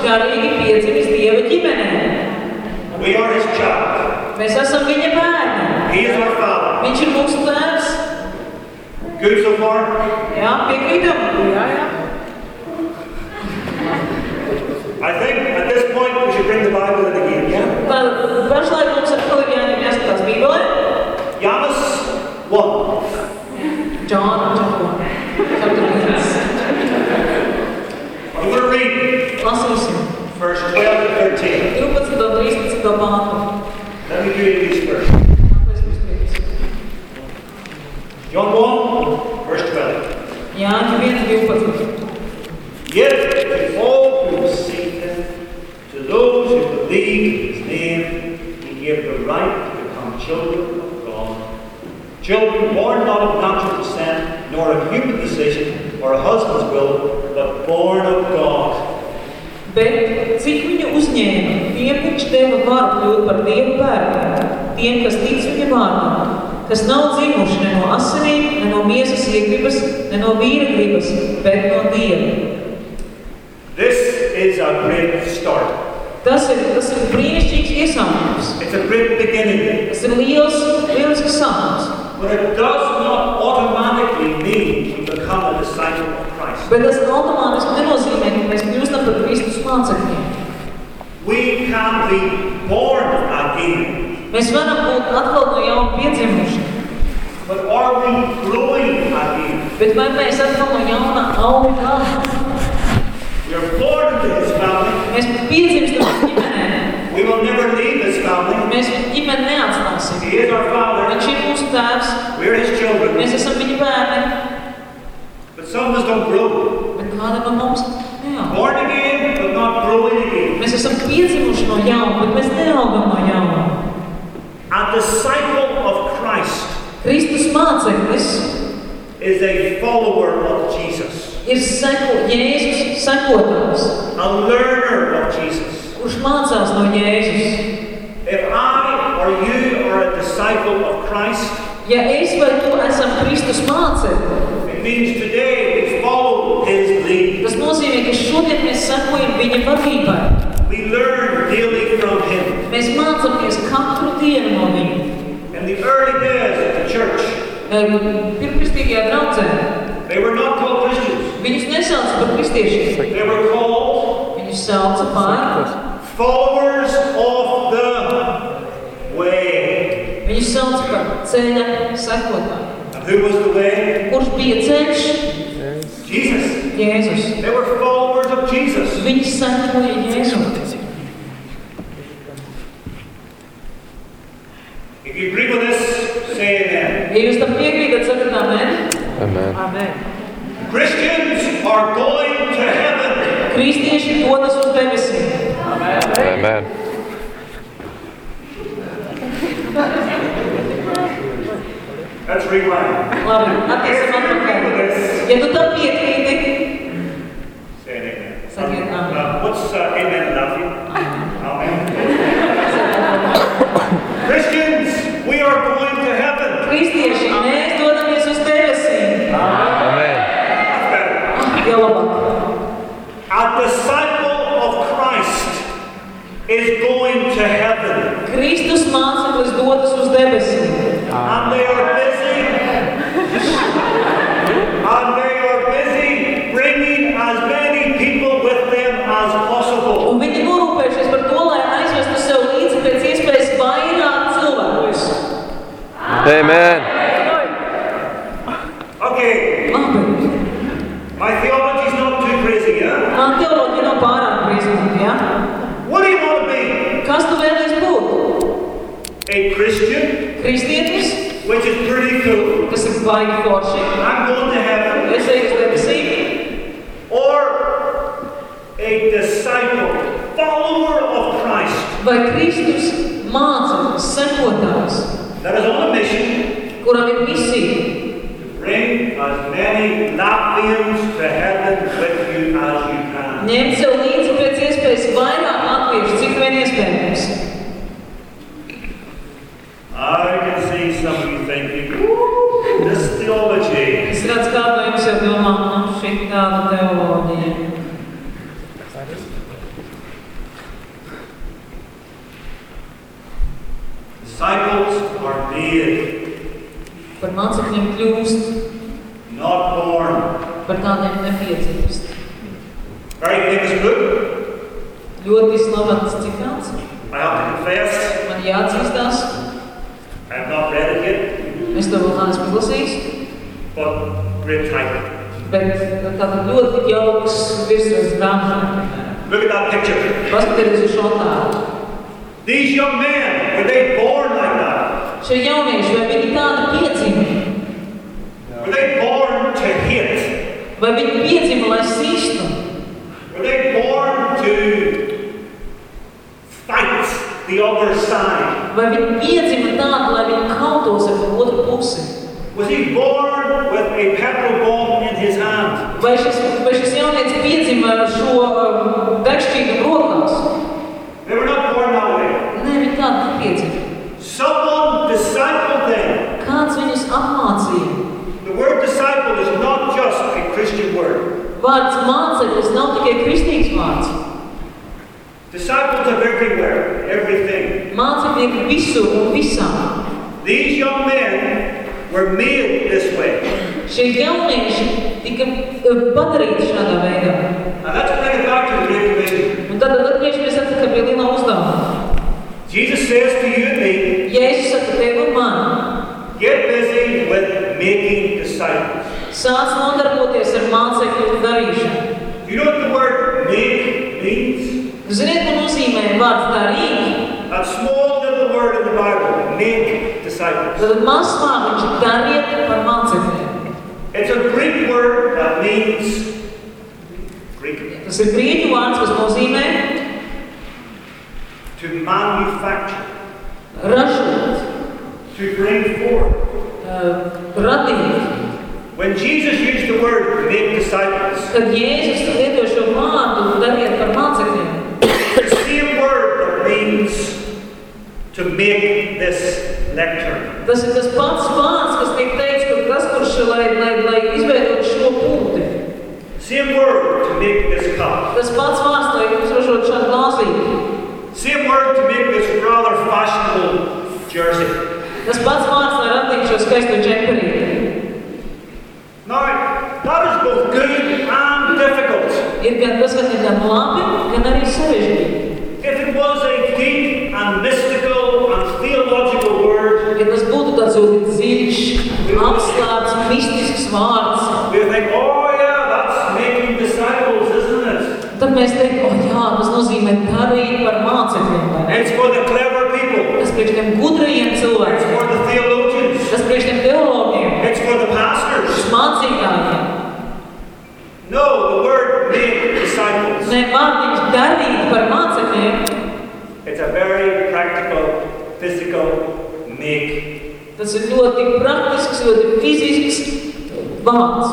garīgi piedzimis Dieva ģimenē. We are his child. Mēs esam viņa bērni. He is our father. Viņš ir mūsu tēvs. Good so far? Jā, piekrītam? Jā, jā. I think at this point we should bring the Bible in again. Yeah? Tad pašlaik mums atkal ir jāņem jāskatās Bībelē. Janus 1. Džona, chapter 1. I'm going to read Lasīsim. Verse 12 to 13. 12 un 13 pāntu. Let me read these būs. John 1, verse 12. Jāņa 1, 12. Yet to all who receive him, to those who believe in his name, he gave the right to become children of God. Children born not of natural descent, nor of human decision or a husband's will, but born of God. Bet cik viņu uzņēma, tiem viņš deva varu kļūt par Dievu bērniem, tiem, kas tic viņa vārdam, kas nav dzimuši ne no asinīm, ne no miesas iegribas, ne no vīra gribas, bet no Dieva. This is a great start. Tas ir, tas ir brīnišķīgs iesākums. It's a great beginning. Tas ir liels, lielisks sākums. But it does not automatically mean we become a disciple of Christ. Bet tas automātiski nenozīmē, ka mēs kļūstam par Kristus mācekļiem. We can be born again. Mēs varam būt atkal no jauna piedzimuši, But are we growing again? bet vai mēs atkal no jauna augam? We are born into his family. Mēs piedzimstam ģimenē. We will never leave his family. Mēs ģimeni neatstāsim. He is our father. Viņš ir mūsu tēvs, We are his children. mēs esam viņa bērni, But some of us don't grow. bet kāda no mums Mēs esam piedzimuši no jauna, bet mēs neaugam no jauna. A disciple of Christ Kristus māceklis is a follower of Jesus, ir seko, Jēzus sekotājs, a learner of Jesus. kurš mācās no Jēzus. If I or you are a disciple of Christ, Ja es vai tu esam Kristus mācekļi, it means today we follow his lead. tas nozīmē, ka šodien mēs sekojam viņa vadībai. We learn daily from him. Mēs mācāmies katru dienu no viņa. In the early days of the church, Pirmkristīgajā draudzē they were not called Christians. viņus nesauca par kristiešiem. They were called Viņus sauca par, followers of the way. viņus sauca par ceļa sekotāju. And who was the way? Kurš bija ceļš? Jesus. Jēzus. They were followers of Jesus. Viņi sekoja Jēzum. Amen? Amen. Amen. Christians are going to heaven. Kristieši dodas uz debesīm. Amen. Let's rewind. Labi, atiesim atpakaļ. Ja tu tam piekrīti, Say an amen. Sakiet amen. Uh, what's uh, amen in Latvia? Amen. Ļoti slavens citāts. I have to confess, Man jāatzīstās, I have not read it yet, es to vēl neesmu izlasījis, but great title. bet tāda ļoti jauks virsraksts grāmatā. Look at that picture. Paskatieties uz šo tādu. These young men, were they born like that? Šie jaunieši, vai viņi tādi piedzima? Were they born to hate? Vai viņi piedzima, lai sistu? Were they born to fight the other side? Vai viņi piedzima tādu, lai viņi kautos ar otru pusi? Was he born with a petrol bomb in his hand? Vai šis, vai šis jaunietis piedzima ar šo um, degšķīgu rokās? They were not born that way. Nē, viņi tādu nepiedzima. Someone discipled them. Kāds viņus apmācīja? The word disciple is not just a Christian word. Vārds māceklis nav tikai kristīgs vārds. Disciples everywhere, ir visur un visā. These young men were made this way. Šie jaunieši tika uh, padarīti šādā veidā. And let's bring it back to the Great Commission. Un tad atgriežamies atpakaļ pie lielā uzdevuma. Jesus says to you and me, Jēzus saka tev un man, get busy with making disciples. sāc nodarboties ar mācekļu darīšanu. Do you know what the word make means? Ziniet, ko nozīmē vārds darīt? That small word in the Bible, make disciples. Tad mazs vārds ir dariet par. It's a Greek word that means Greek Tas ir grieķu vārds, kas nozīmē to manufacture, ražot, to bring forth. uh, radīt. When Jesus used the word make disciples, Kad Jēzus lieto šo vārdu dariet par mācekļiem, the same word that means to make this lectern. tas ir tas pats vārds, kas tiek teikts, ka tas, kurš lai, lai, lai izveidot šo pulti. Same word to make this cup. Tas pats vārds, lai jūs ražot šādu glāzīti. Same word to make this rather fashionable jersey. Tas pats vārds, lai radītu šo skaisto džemperīti. Now, that is both good and difficult. Ir gan tas, kas ir gan labi, gan arī sarežģīti. If it was a deep and mystical and theological word, Ja tas būtu tāds ļoti dziļš, apslēpts, mistisks vārds, think, oh yeah, that's making disciples, isn't it? tad mēs teiktu, o jā, tas nozīmē darīt par mācekļiem. vai ne? It's for the clever people. Tas priekš tiem gudrajiem It's cilvēkiem, for the theologians. tas priekš tiem teologiem, It's for the pastors. mācītājiem. No, the word make disciples. Nē, vārdiņš darīt par mācekļiem, It's a very practical, physical make. tas ir ļoti praktisks, ļoti fizisks vārds.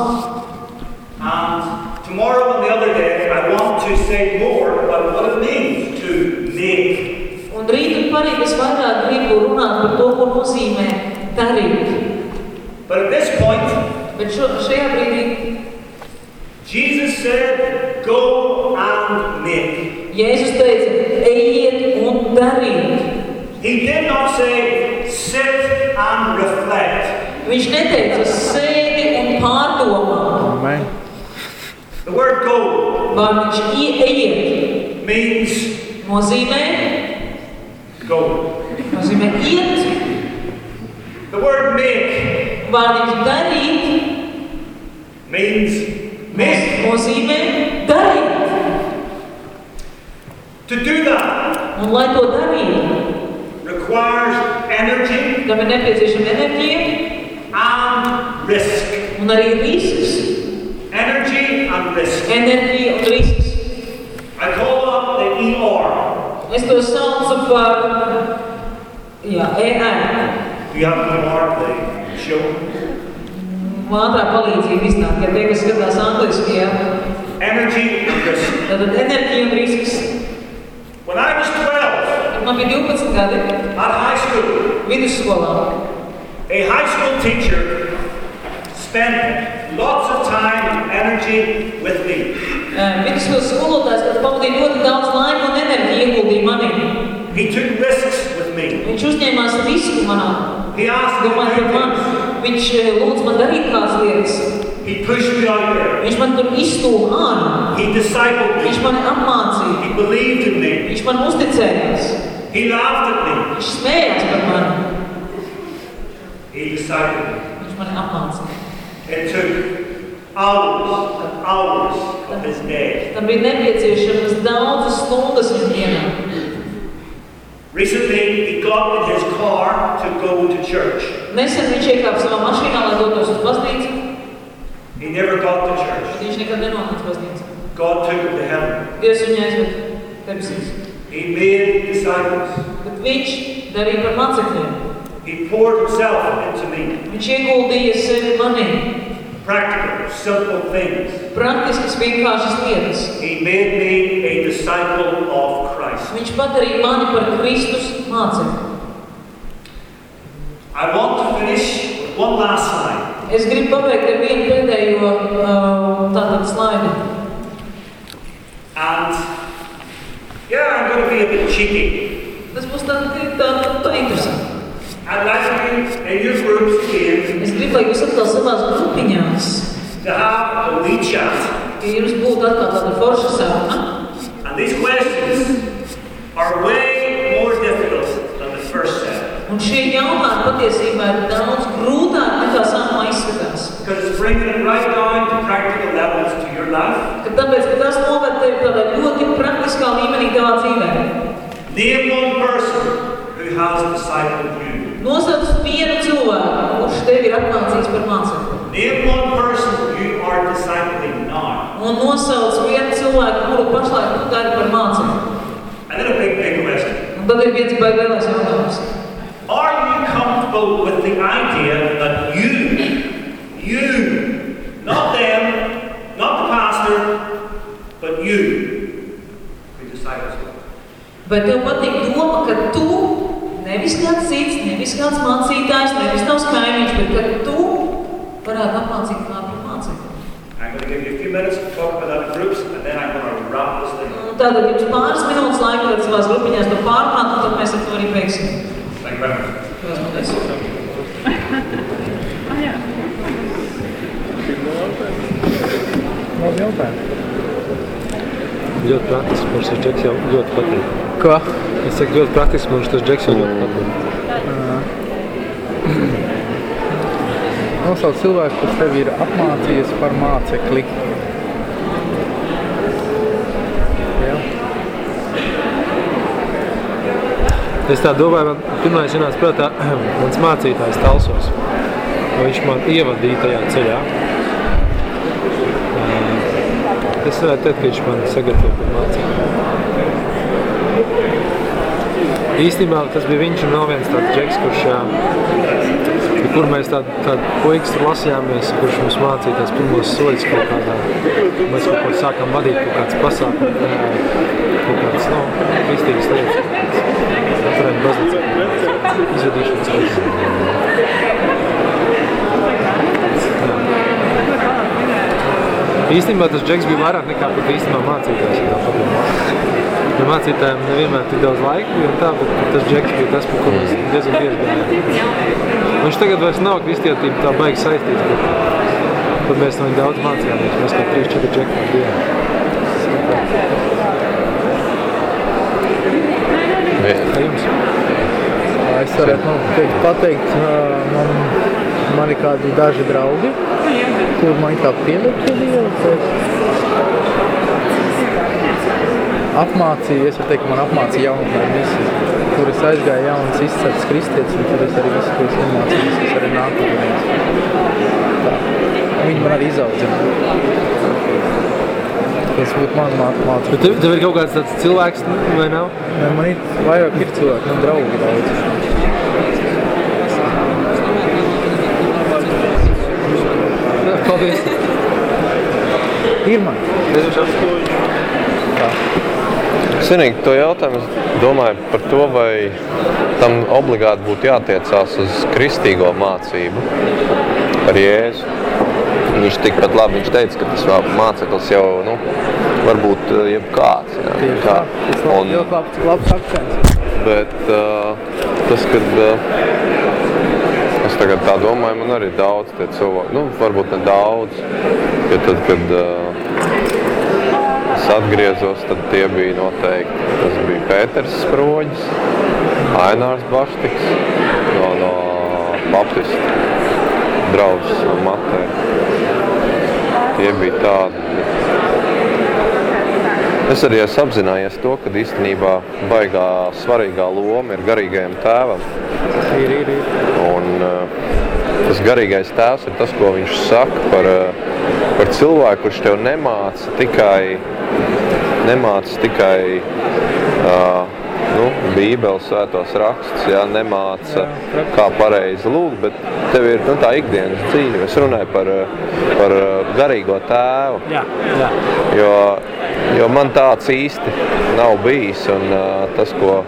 And tomorrow and the other day, I want to say more about what it means to make. Un rīt un parīt es vairāk gribu runāt par to, ko nozīmē darīt. But at this point, Bet šo, šajā brīdī Jesus said, Go and make. Jēzus teica, ejiet un dariet. He did not say, sit and reflect. Viņš neteica sēdi un pārdomā. Amen. The word go Vārdiņš ie- ejiet means nozīmē, go. nozīmē iet. The word make Vārdiņš darīt means nos- make. nozīmē darīt. To do that Un lai to darītu, requires energy tam ir nepieciešama enerģija and risk. un arī risks. Energy and risk. Enerģija un risks. I call up the ER. Es to saucu par jā, ER. Do you have ER, the show? Ātrā palīdzība iznāk, ja tie, kas skatās angliski, jā. Energy and risk. Tātad enerģija un risks. When I was 12 Kad man bija 12 gadi at high school, vidusskolā, a high school teacher spent lots of time and energy with me. vidusskolas skolotājs, kas pavadīja ļoti daudz laika un enerģiju ieguldīja manī. He took risks with me. Viņš uzņēmās risku manā. He asked me Domāju to par do mani. things. Viņš eh, lūdz man darīt kādas lietas. He pushed me out there. Viņš man tur izstūma ārā. He discipled Viņš me. mani apmācīja. He believed in me. Viņš man uzticējās. He laughed at me. Viņš smējās par mani. He discipled me. Viņš mani apmācīja. It took hours and hours of his day. Tam bija nepieciešamas daudzas stundas viņa dienā. Recently, he got in his car to go to church. Nesen viņš iekāpa savā mašīnā, lai dotos uz baznīcu, He never got to church. bet viņš nekad nenonāca baznīcā. God took him to heaven. Dievs viņu aizved debesīs. He made disciples. Bet viņš darīja par mācekļiem. He poured himself into me. Viņš ieguldīja sevi manī. Practical, simple things. Praktiskas vienkāršas lietas. He made me a disciple of Christ. Viņš padarīja mani par Kristus mācekli. I want to finish with one last slide. Es gribu pabeigt ar vienu pēdējo uh, tātad slaidu. And yeah, I'm going to be a bit būs tā, tā, interesanti. I'd like you in your groups again Es gribu, lai jūs atkal savās grupiņās, to have a wee chat. ka jums būtu atkal tāda forša saruna. And these questions are way more difficult than the first set. Un šie jautājumi patiesībā ir daudz grūtāk nekā sākumā izskatās. Because it's bringing it right down to practical levels to your life. Ka tāpēc, ka tas noved tevi tādā ļoti praktiskā līmenī tavā dzīvē. Name one person who has discipled you. Nosauc vienu cilvēku, kurš tevi ir apmācījis par mācekli. Name one person you are discipling now. Un nosauc vienu cilvēku, kuru pašlaik tu dari par mācekli. And then a big, big question. Un tad ir viens baigais jautājums. Are you comfortable with the idea that you, you, not them, not the pastor, but you, be disciples of? Vai tev patīk doma, ka tu, nevis kāds cits, nevis kāds mācītājs, nevis tavs kaimiņš, bet ka tu varētu apmācīt kādu par mācekli? I'm going to give you a few minutes to talk about that in groups, and then I'm going to wrap this thing up. Un Tātad jums pāris minūtes laika, varat savās grupiņās to pārunāt, un tad mēs ar to arī beigsim. Thank you very much. Paldies. Labi jautājumi. Ļoti praktiski, mums tas džeks jau ļoti patīk. Ko? Es saku, ļoti praktiski, mums tas džeks jau ļoti patīk. Nosauc cilvēku, kurš tevi ir apmācījis par mācekli. Jā. Es tā domāju, man pirmais ienāca prātā (clears throat) mans mācītājs Talsos. Viņš man ievadīja tajā ceļā. Es varētu teikt, ka viņš man sagatavoja par mācību. Īstenībā tas bija viņš un vēl viens tāds džeks, kurš, kur mēs tādu, tādu puikas lasījāmies, kurš mums mācīja tās pirmos soļus kaut kādā. Mēs kaut ko sākām vadīt, kaut kāds pasākums, kaut kāds, nu, kristīgas lietas. Atturēt baznīcā. Izvadīšanas reizes. Īstenībā tas džeks bija vairāk nekā pat īstenībā mācītājs. ja mācītājiem nevienmēr tik daudz laika bija un tā, bet tas džeks bija tas, par ko mēs diezgan bieži gājām. Viņš tagad vairs nav kristietība tā baigi saistīts, bet tad mēs no viņa daudz mācījāmies. Mēs kā 3-4 džeki bijām. Kā jums? Es varētu nu, teikt, pateikt, man, man ir kādi daži draugi, kur man tā pieliek pie Dieva, bet apmācīja, es varu teikt, ka man apmācīja jaunatnē misiju, kur es aizgāju jaunas izcepts kristietis, un tur es arī visu, ko es iemācījos, es arī nāku. Tā. Viņi man arī izaudzina. Tas būtu man mācība. Bet tev, tev ir kaut kāds tāds cilvēks, vai nav? Man ir vairāk ir cilvēki, man draugi daudz. Paldies! Ir man. Zinīgi, to jautājumu es domāju par to, vai tam obligāti būtu jātiecās uz kristīgo mācību par Jēzu. Viņš tikpat labi viņš teica, ka tas māceklis jau, nu, varbūt eh, jebkāds. Jā, Tieši tā. Tas ir ļoti labs, labs akcents. Bet uh, tas, kad uh, es tagad tā domāju, man arī daudz tie cilvēki. Nu, varbūt ne daudz, jo tad, kad uh, es atgriezos, tad tie bija noteikti. Tas bija Pēters Sproģis, Ainārs Baštiks no, no Baptistu draugs no Matē. Tie bija tādi. Es arī esmu apzinājies to, ka īstenībā baigā svarīgā loma ir garīgajam tēvam. Ir, ir, ir. Un, uh, tas garīgais tēvs ir tas, ko viņš saka par, uh, par cilvēku, kurš tev nemāca tikai, nemāca tikai uh, nu, Bībeles svētos rakstus, jā, nemāca, kā pareizi lūgt, bet tev ir nu, tā ikdienas dzīve. Es runāju par, uh, par garīgo tēvu. Jā, jā. Jo, jo man tāds īsti nav bijis. Un, uh, tas, ko,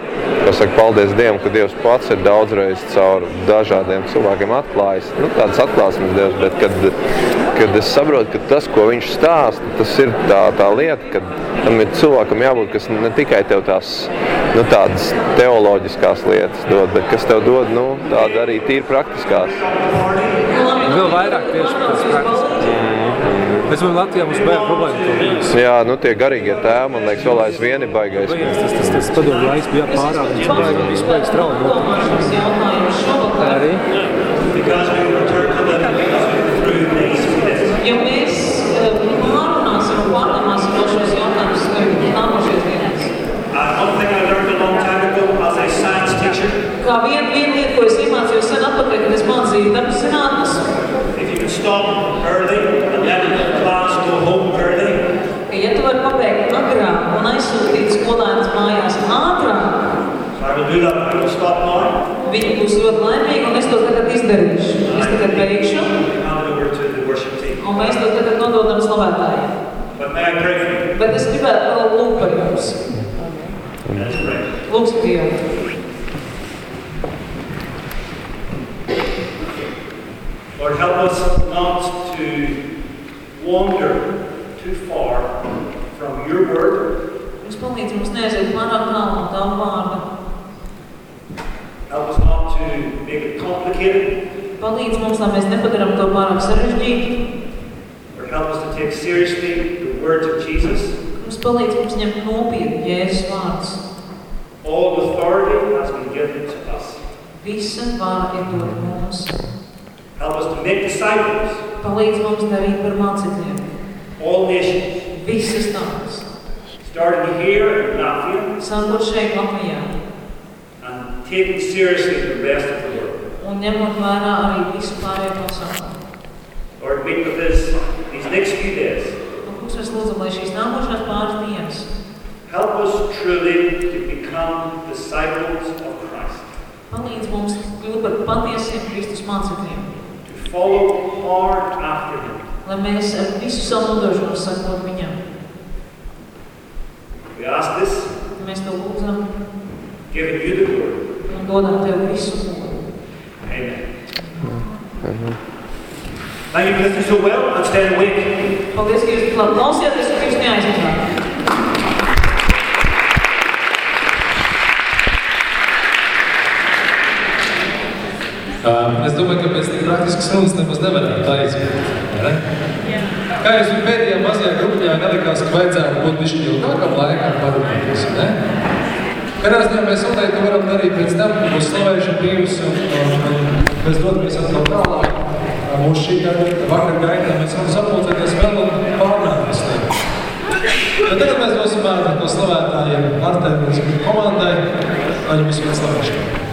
ko saka, paldies Dievam, ka Dievs pats ir daudzreiz caur dažādiem cilvēkiem atklājis. Nu, tādas atklāsmes Dievs, bet kad, kad es saprotu, ka tas, ko viņš stāsta, tas ir tā, tā lieta, ka tam ir cilvēkam jābūt, kas ne tikai tev tās nu, tādas teoloģiskās lietas dod, bet kas tev dod nu, tādu arī tīri praktiskās. Vēl vairāk tieši tas praktiskās. Mēs man Latvijā mums bērnu bijis. Jā, nu tie garīgie tēvi, man liekas, vēl aizvien ir baigais. Beigās tas, tas, tas padomu laiks bija pārāk, viņš baigi, visu baigi strauji Arī. Because we return to the through these minutes. ja mēs eh, pārunāsim un pārdomāsim vēl šos jautājumus nākošais dienas. Uh, one thing I learned a long time ago as a science teacher, Kā viena vien lieta, ko es iemācījos sen atpakaļ, kad es mācīju dabas zinātnes, if you can stop early aizsūtīt skolēnus mājās ātrāk, so I will do that. I will stop now. viņi būs ļoti laimīgi un es to tagad izdarīšu. Es tagad beigšu Hand it over to the worship team. un mēs to tagad nododam slavētājiem. But may I pray for you? Bet es gribētu lūgt par jums. Lūgsim Dievu. Lord, help us not to wander too far from your word. Jūs palīdz mums neaiziet tālu no tavu vārdu. Help us not to make it complicated. Palīdz mums, lai mēs nepadaram to pārāk sarežģītu. Lord, help us to take seriously the words of Jesus. Mums palīdz mums ņemt nopietni Jēzus vārds. All authority has been given to us. Visa vārda ir dot mums. Help us to make disciples, Palīdz mums darīt par mācekļiem. all nations, Visas tautas. Starting here in Latvia Sākot šeit Latvijā. and taking seriously the rest of the world. Un vērā arī visu pārējo pasauli. Lord, meet with us these next few days. Un kungs, lūdzam, lai šīs nākošās pāris dienas Help us truly to become disciples of Christ, palīdz mums kļūt par patiesiem Kristus mācekļiem. to follow hard after Him. Lai mēs visu savu nodošanu sakot viņam. Ask this. Mēs to lūdzam. Giving you the glory. Un dodam Tev visu godu. Amen. Amen. Thank you for listening so well and stand awake. Paldies, ka jūs klausījāties un ka jūs. Um, es domāju, ka pēc tik praktiskas runas nemaz nevarētu aizmirst. Ne? Yeah. Kā jūs pēdējā mazajā grupiņā nelikās, ka vajadzētu būt bišķi ilgākam laikam parunāties, ne? Kādā ziņā mēs noteikti varam darīt pēc tam, kad būs slavēšana brīvs un, un, un mēs dodamies atkal tālāk. Mūsu šī gada vakar gaitā mēs varam sapulcēties vēl un pārnāt visu lietu. Bet tagad mēs dosim vārdu no slavētājiem Artēm un komandai, lai viņus viens slavēšana.